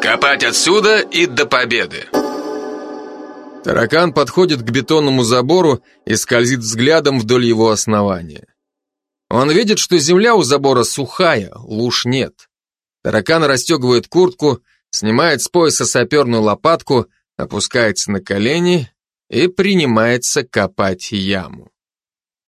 Копать отсюда и до победы. Таракан подходит к бетонному забору и скользит взглядом вдоль его основания. Он видит, что земля у забора сухая, луж нет. Таракан расстегивает куртку, снимает с пояса саперную лопатку, опускается на колени и принимается копать яму.